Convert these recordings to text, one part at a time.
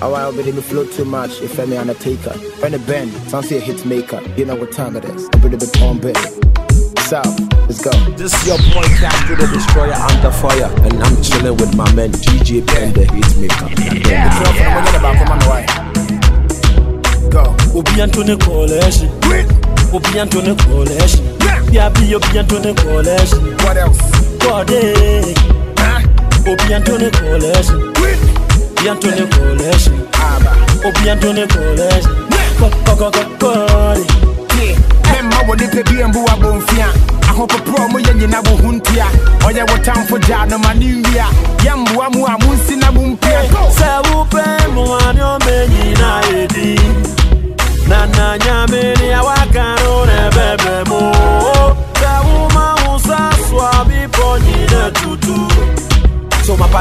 Alright, but if you flow too much, if I'm Undertaker. When the bend, sounds like a hit maker. You know what time it is. A bit of the palm bit. South, let's go. This is your boy Castro the Destroyer under fire, and I'm chilling with my man DJ Pen the Hitmaker. Yeah. The girl from the back, come on the way. Go. Obi Antone Coalition. Obi Antone Coalition. Yeah, be Obi Antone Coalition. What else? God, eh. Obi Antone Coalition. Obi Antone Coalition. Obi oh, Antone Coalition. Go, go, go, go, go. Yeah. Emma wɔde pɛ bi mbu abɔmfia ahopoporɔ mo yɛ nyina wo ho ntia ɔyɛ wo tamfo gya no ma ne nwia yɛmboa mu a monsi na mompia Sɛ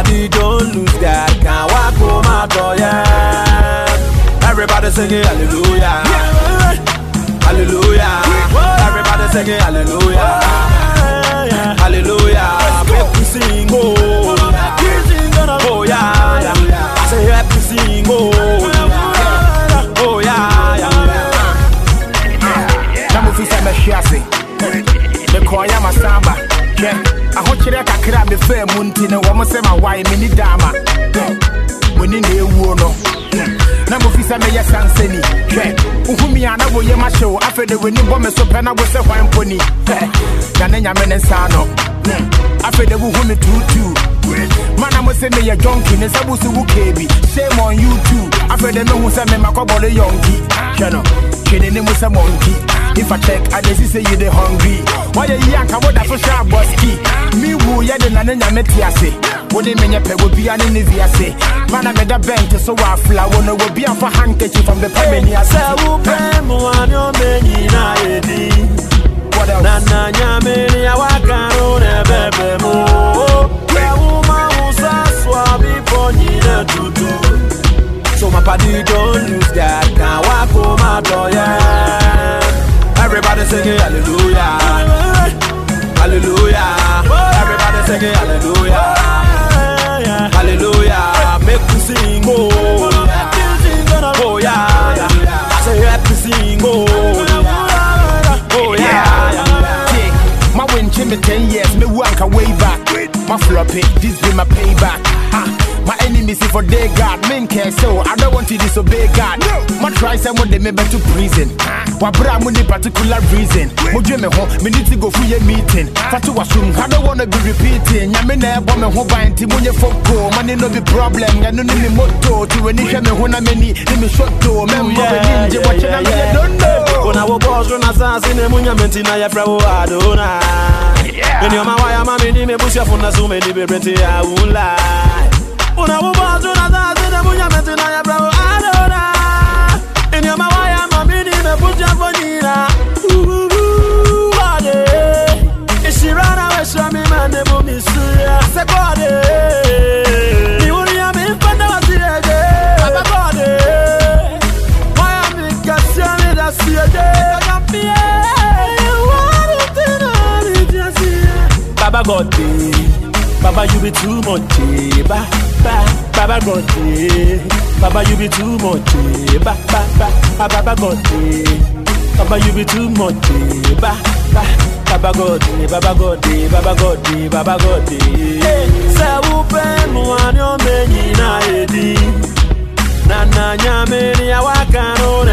body don't lose that. can walk home out yeah. Everybody singing hallelujah. Hallelujah. Everybody singing hallelujah. Hallelujah. Make we sing oh oh yeah, yeah. I say sing oh yeah. oh yeah, yeah. na mofi sɛ mɛhwe ase mekɔɔyɛ masamba hwɛ ahokyerɛ kakra a mefaa mu nti no wɔ mo sɛ mawae menni daama w'ani na ɛwuo no. Na mofi sɛ meyɛ sansani hwɛ wohumi a na woyɛ mahyɛ wo afei de w'ani bɔ me so pɛ na wo sɛ hwan mponi na ne nyame ne nsa no afei de wohu me tuutuu. Mana mo sɛ meyɛ jonki ne sɛ wo shame on you too. Afei de mehu sɛ memakɔbɔle yɔnki hwɛ no twene ne mu sɛ if I check, I just say you the hungry. Why you yank? I would have so sharp boski. Me woo, ya the nana metiase. What they mean, you will be an inviase. Man, I made a bank so I flower. No, will be a for handkerchief from the Pemenia. Sɛ wopɛ mmoa ne ɔma nyina ɛdi What na na nyame ne awaka no ne bɛbɛ mu sɛ woma wo sa so a nyina tutu so my body don't lose God can walk home sing oh oh yeah. I say happy sing oh oh yeah. My win me 10 years, me wank a way back. My floppy, this be my payback. Ha. My enemies see for day God, men care so I don't want to disobey God. My try some of them to prison. Wabra mu ni particular reason. Mojo me ho, me need to go for your meeting. Fatu wasum, I don't wanna be repeating. Nyame na ebo me ho ban foko. Money no be problem, ngano ni moto. Ti weni hwe me ho na mani, ni me shoto. Membo we ninja, watch na me don't know. Una wo boss run asasi ne munya menti na ya fra adona. Meni oma waya mami ni me bush afuna so many be brenti ya wula. Una wo boss run asasi ne munya menti na ya fra Baba God. Baba you be too much, eh. ba ba. Baba God. Baba you be too much, eh. ba ba ba. Ah, Baba God. Baba you be too much, eh. ba ba. Baba God. Baba God. Baba God, eh. Baba God, eh. Say upe muani omenyi na edi na na nyame ni awaka no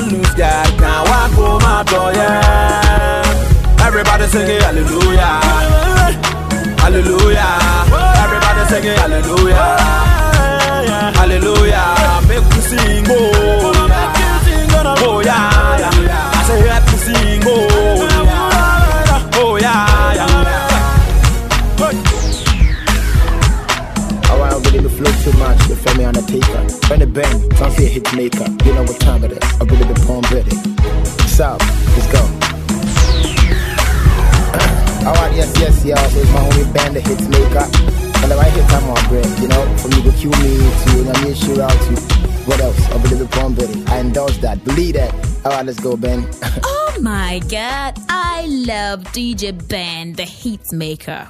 don't lose God can walk home out yeah. Everybody singing hallelujah. Hallelujah. Everybody singing hallelujah. Hallelujah. Make we sing oh flow too much. You feel me on the taker. When the bang, like a hit maker. You know what time it is. I'm really the palm ready. South, let's go. Alright, yes, yes, y'all. So it's my homie band, the hits maker. And the right hit time on break, you know, from you go kill me to Nami Shira to what else? I'm really the palm ready. I endorse that. Believe that. All right, let's go, Ben. oh my god, I love DJ Ben, the hit maker.